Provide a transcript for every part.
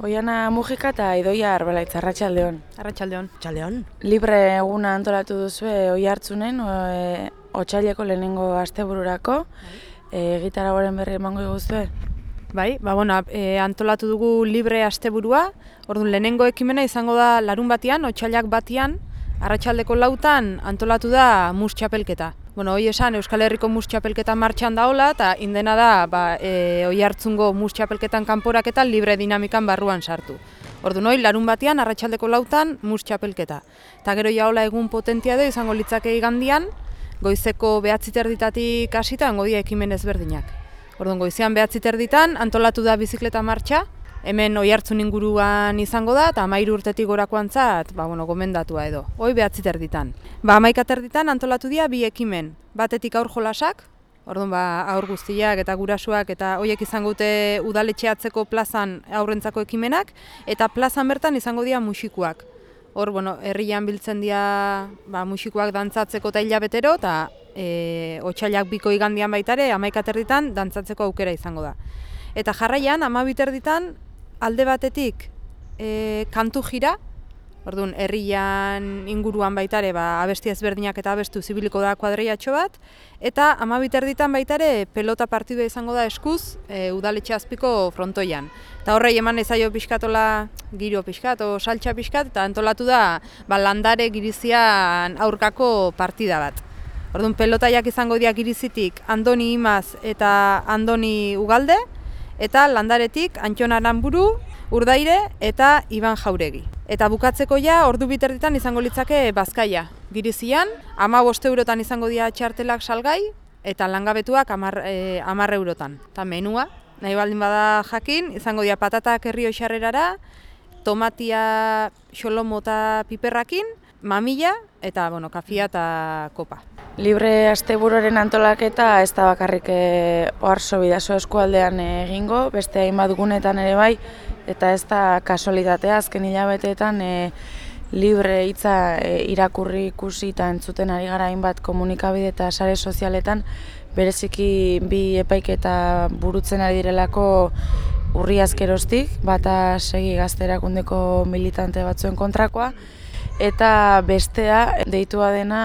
Oiana Mujika eta Idoia Arbalaitz, Arratxaldeon. Arratxaldeon. Txaldeon. Libre eguna antolatu duzue oi hartzunen, e, otxaileko lehenengo astebururako. E, gitara berri emango guztue? Bai, ba, bueno, e, antolatu dugu libre asteburua. Orduan lehenengo ekimena izango da larun batian, otxailak batian, arratsaldeko lautan antolatu da mus txapelketa. Bueno, hoi esan Euskal Herriko mus txapelketa martxan daola eta indena da ba, e, oi hartzungo mus txapelketan kanporaketa libre dinamikan barruan sartu. Ordu noi, larun batean, arratsaldeko lautan, mus txapelketa. Eta gero jaola egun potentia edo izango litzake igandian, goizeko behatziter ditatik hasita, dia ekimen ezberdinak. Orduan, goizean behatziter ditan, antolatu da bizikleta martxa, hemen oi hartzun inguruan izango da, eta amairu urtetik gorakoan zat, ba, bueno, gomendatua edo, hoi behatziter ditan. Ba, amaikater ditan antolatu dira bi ekimen, batetik aur jolasak, Orduan ba, aur guztiak eta gurasuak eta hoiek izango dute udaletxeatzeko plazan aurrentzako ekimenak eta plazan bertan izango dira musikuak. Hor, bueno, herrian biltzen dira ba, musikuak dantzatzeko eta hilabetero eta e, otxailak biko igandian baitare amaikaterditan dantzatzeko aukera izango da. Eta jarraian, amabiterditan alde batetik e, kantu jira, orduan herrian inguruan baitare ba, abesti ezberdinak eta abestu zibiliko da kuadreiatxo bat, eta amabiterditan baitare pelota partidua izango da eskuz e, udaletxe azpiko frontoian. Eta horrei eman ezaio pixkatola giro pixkat, o saltxa pixkat, eta antolatu da ba, landare girizian aurkako partida bat. Orduan pelotaiak izango diak girizitik Andoni Imaz eta Andoni Ugalde, eta landaretik Antxon Aranburu, Urdaire eta Iban Jauregi. Eta bukatzeko ja, ordu biterditan izango litzake Bazkaia. Girizian, ama boste eurotan izango dira txartelak salgai, eta langabetuak amar, e, eurotan. Eta menua, nahi baldin bada jakin, izango dira patatak herri oixarrerara, tomatia xolomota piperrakin, mamila, eta bueno, kafia eta kopa. Libre asteburuaren antolaketa ez da bakarrik e, oarso bidazo eskualdean egingo, beste hainbat gunetan ere bai, eta ez da kasualitatea azken hilabeteetan e, libre hitza e, irakurri ikusi eta entzuten ari gara hainbat komunikabide eta sare sozialetan, bereziki bi epaiketa burutzen ari direlako urri azkerostik, bata segi gazterakundeko militante batzuen kontrakoa, eta bestea deitua dena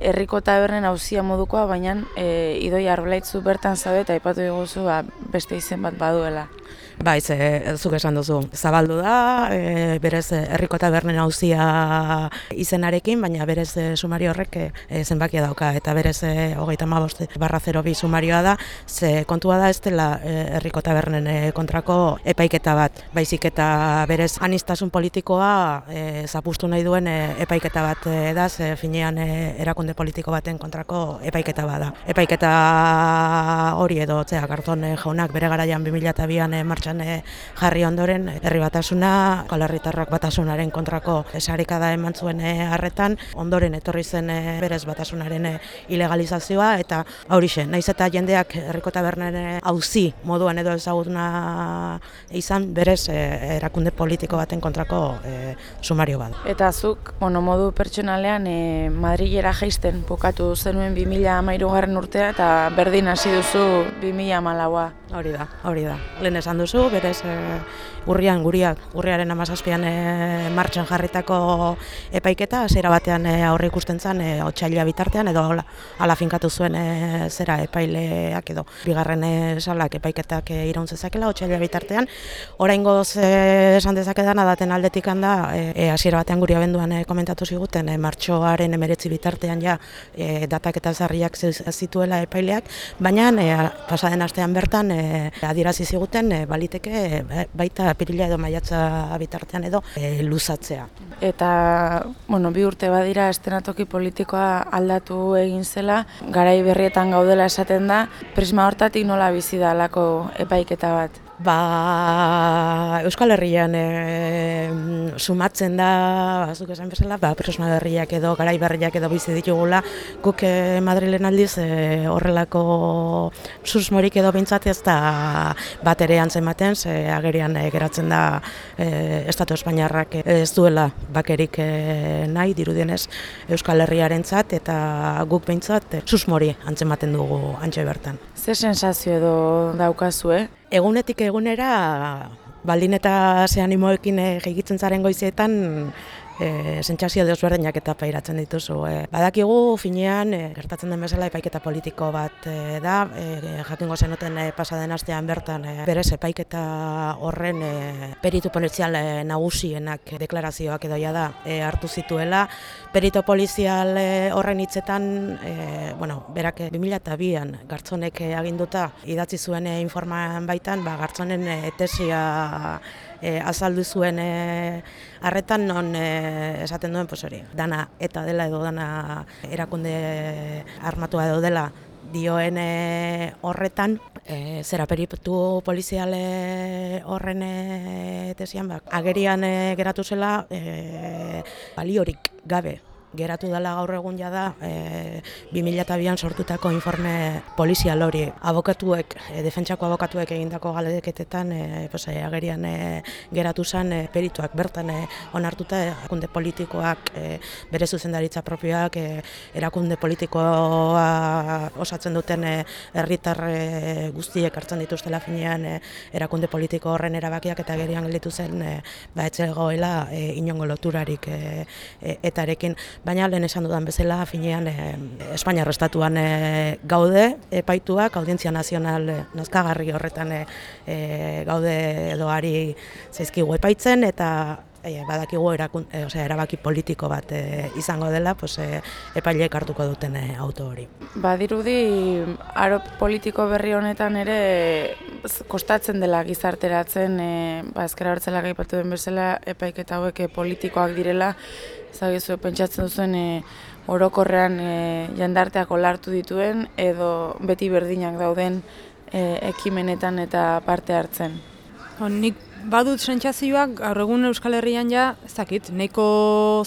herriko tabernen auzia modukoa, baina e, idoi arblaitzu bertan zaude eta aipatu diguzu ba, beste izen bat baduela. Bai, ze, zuk esan duzu, zabaldu da, e, berez e, herriko tabernen hauzia izenarekin, baina berez e, sumari horrek e, zenbakia dauka, eta berez e, hogeita barra 0 bi sumarioa da, ze kontua da ez dela herriko tabernen e, kontrako epaiketa bat, baizik eta berez anistasun politikoa e, zapustu nahi duen epaiketa bat e, da, ze finean erakunde politiko baten kontrako epaiketa bat da. Epaiketa hori edo, zera, karton jaunak bere garaian 2002an e, martxan e, jarri ondoren herri batasuna, kalarritarrak batasunaren kontrako esarikada eman zuen harretan, ondoren etorri zen berez batasunaren ilegalizazioa eta aurixe, naiz eta jendeak herriko tabernen auzi moduan edo ezagutuna izan berez erakunde politiko baten kontrako e, sumario bat. Eta zuk, bueno, modu pertsonalean e, Madrilera jaisten bukatu zenuen 2013 garren urtea eta berdin hasi duzu 2014a. Hori da, hori da. Lehen esan duzu, berez e, urrian guriak, urriaren amazazpian e, martxan jarritako epaiketa, zera batean e, aurre ikusten zen e, otxaila bitartean, edo ala, ala finkatu zuen e, zera epaileak edo bigarren e, salak epaiketak e, iraun zezakela otxaila bitartean. Orain goz e, esan dezakedan adaten aldetik handa, e, hasiera batean guri abenduan e, komentatu ziguten, e, martxoaren emeretzi bitartean ja e, datak eta zarriak zituela epaileak, baina e, pasaden astean bertan e, adirazi ziguten baliteke e, baita apirila edo maiatza bitartean edo e, luzatzea. Eta, bueno, bi urte badira estenatoki politikoa aldatu egin zela, garai berrietan gaudela esaten da, prisma hortatik nola bizi da alako epaiketa bat? Ba, Euskal Herrian e, sumatzen da, bazuk esan bezala, ba, persona berriak edo, garai berriak edo bizi ditugula, guk e, Madrilen aldiz e, horrelako susmorik edo bintzat ez da bat ere antzematen, ze agerian e, geratzen da e, Estatu Espainiarrak ez duela bakerik e, nahi, dirudienez Euskal Herriaren zat, eta guk bintzat e, susmori antzematen dugu antxe bertan. Ze sensazio edo daukazu, eh? Egunetik egunera baldin eta ze animoekin e, jegitzen zaren goizetan, e, sentsazio desberdinak eta pairatzen dituzu. E, badakigu finean e, gertatzen den bezala epaiketa politiko bat e, da, e, jakingo zenuten e, pasaden astean bertan e, berez epaiketa horren e, peritu polizial e, nagusienak deklarazioak edoia da e, hartu zituela. Perito polizial e, horren hitzetan, e, bueno, berak 2002an gartzonek aginduta idatzi zuen e, informan baitan, ba, gartzonen e, tesia e, azaldu zuen e, arretan non e, esaten duen pues hori dana eta dela edo dana erakunde armatua edo dela dioen e, horretan e, zera peripetu poliziale horren e, tesian bak, agerian e, geratu zela e, baliorik gabe geratu dela gaur egun jada e, 2002an sortutako informe polizial hori. Abokatuek, e, defentsako abokatuek egindako galedeketetan e, pues, e, agerian e, geratu zen e, perituak bertan e, onartuta erakunde politikoak e, bere zuzendaritza propioak e, erakunde politikoa osatzen duten e, herritar e, guztiek hartzen dituztela finean e, erakunde politiko horren erabakiak eta agerian gelditu zen e, ba etzegoela e, inongo loturarik e, e, etarekin baina lehen esan dudan bezala finean e, Espainiar Estatuan e, gaude epaituak audientzia nazional e, nazkagarri horretan e, gaude edoari zaizkigu epaitzen eta e, badakigu erakun, e, osea, erabaki politiko bat e, izango dela pues, e, epaileek hartuko duten e, auto hori. Badirudi aro politiko berri honetan ere kostatzen dela gizarteratzen e, ba, ezkera hartzela gaipatu den bezala epaiketa hauek politikoak direla zagizu, pentsatzen duzuen e, orokorrean e, jandarteak olartu dituen edo beti berdinak dauden e, ekimenetan eta parte hartzen. nik badut sentsazioak gaur egun Euskal Herrian ja, ez dakit, nahiko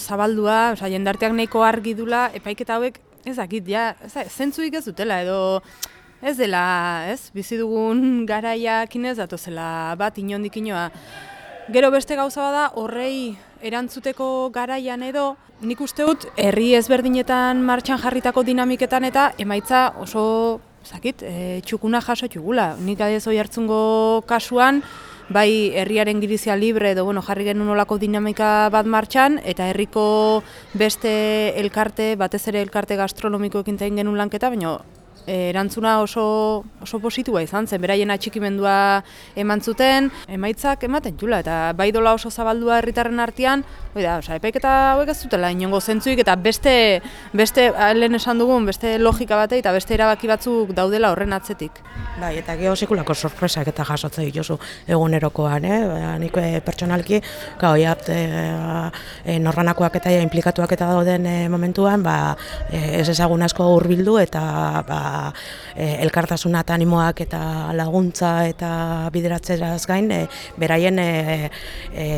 zabaldua, osea jendarteak nahiko argi dula epaiketa hauek, ez dakit, ja, ez zentzuik ez dutela edo ez dela, ez, bizi dugun garaiakin ez datozela bat inondik inoa. Gero beste gauza bada horrei erantzuteko garaian edo, nik uste dut herri ezberdinetan martxan jarritako dinamiketan eta emaitza oso zakit, e, txukuna jaso txugula. Nik adez hoi hartzungo kasuan, bai herriaren girizia libre edo bueno, jarri genuen olako dinamika bat martxan, eta herriko beste elkarte, batez ere elkarte gastronomikoekin egin genuen lanketa, baina erantzuna oso, oso positua izan zen, beraien atxikimendua eman zuten, emaitzak ematen jula, eta bai dola oso zabaldua herritarren artean, oi da, oza, epaiketa hauek ez dutela inongo zentzuik, eta beste, beste, lehen esan dugun, beste logika bate, eta beste erabaki batzuk daudela horren atzetik. Bai, eta geho sekulako sorpresak eta jasotzen dituzu egunerokoan, eh? Nik e, pertsonalki, gau, jat, e, e, norranakoak eta implikatuak eta dauden e, momentuan, ba, ez ezagun asko hurbildu eta ba, e, elkartasuna eta animoak eta laguntza eta bideratzeraz gain, e, beraien e, e,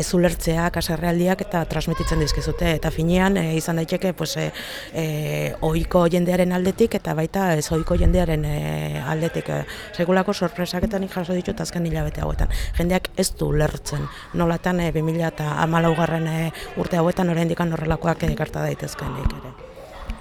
ez ulertzeak, aserrealdiak eta transmititzen dizkizute. Eta finean e, izan daiteke pues, e, e, oiko jendearen aldetik eta baita ez oiko jendearen e, aldetik. E, segulako sorpresak eta nik jaso ditut azken hilabete hauetan. Jendeak ez du lertzen nolatan e, 2000 eta amalau garren e, urte hauetan oraindik horrelakoak e, gerta daitezkenik ere.